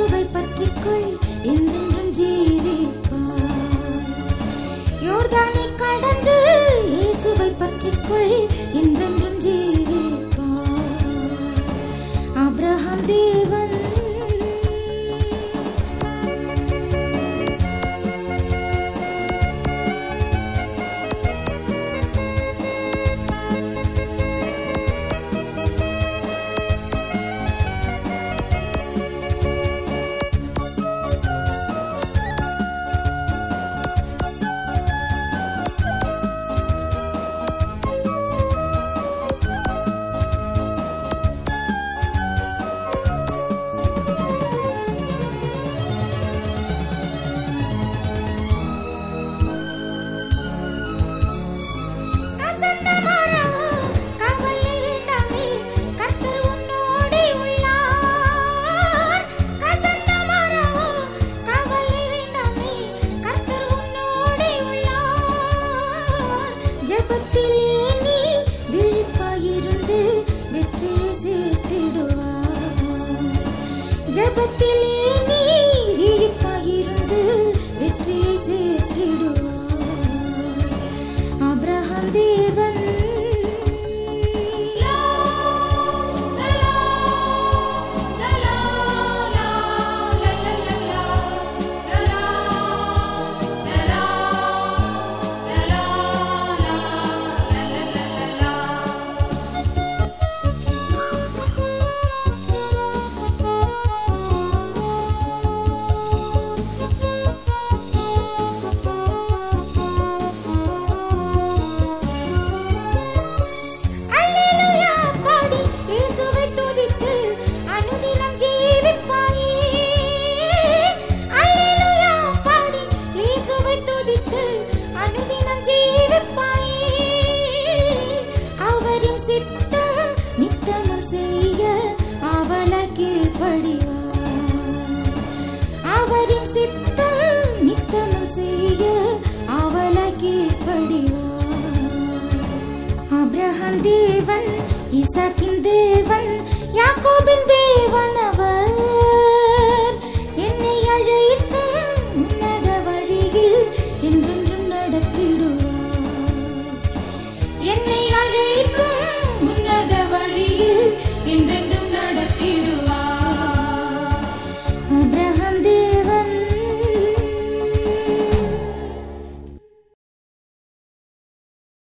இயேசுவை பற்றிக்கொள் என்றென்றும் ஜீவிப்பாய். யோர்தானை கடந்து இயேசுவை பற்றிக்கொள் என்றென்றும் ஜீவிப்பாய். அப்ரஹாம் தேவ देव அப்ரஹாம் தேவன் ஈசாக்கின் தேவன் யாக்கோபின் தேவனா